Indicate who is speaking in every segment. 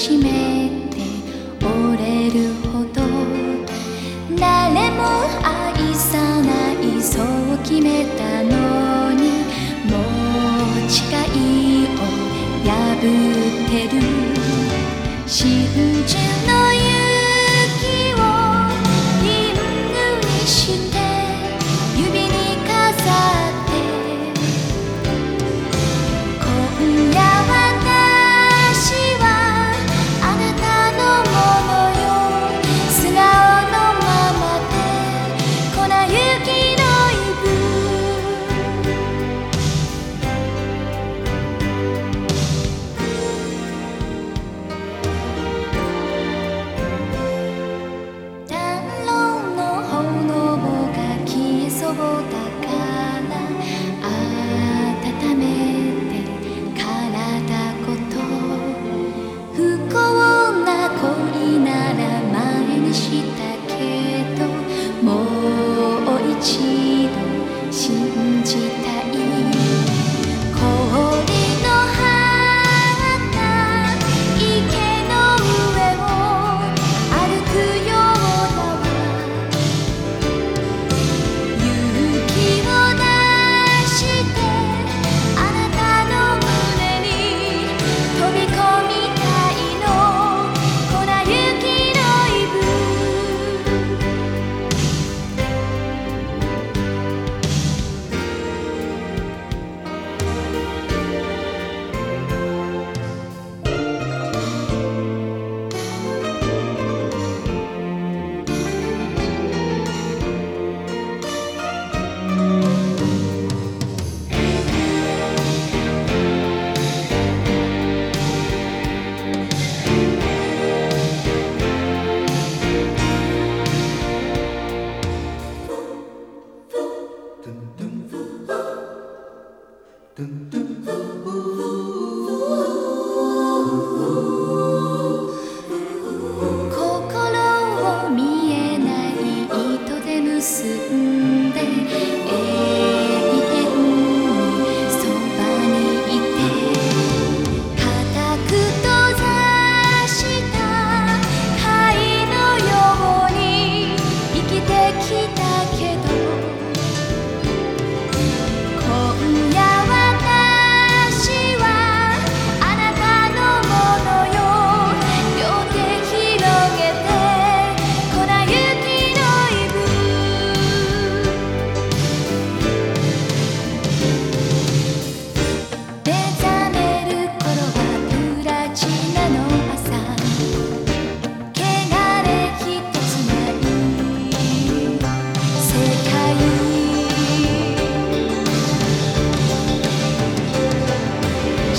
Speaker 1: しめて折れるほど。誰も愛さないそう決めたのにもう誓いを破ってる。真珠の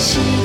Speaker 1: 心。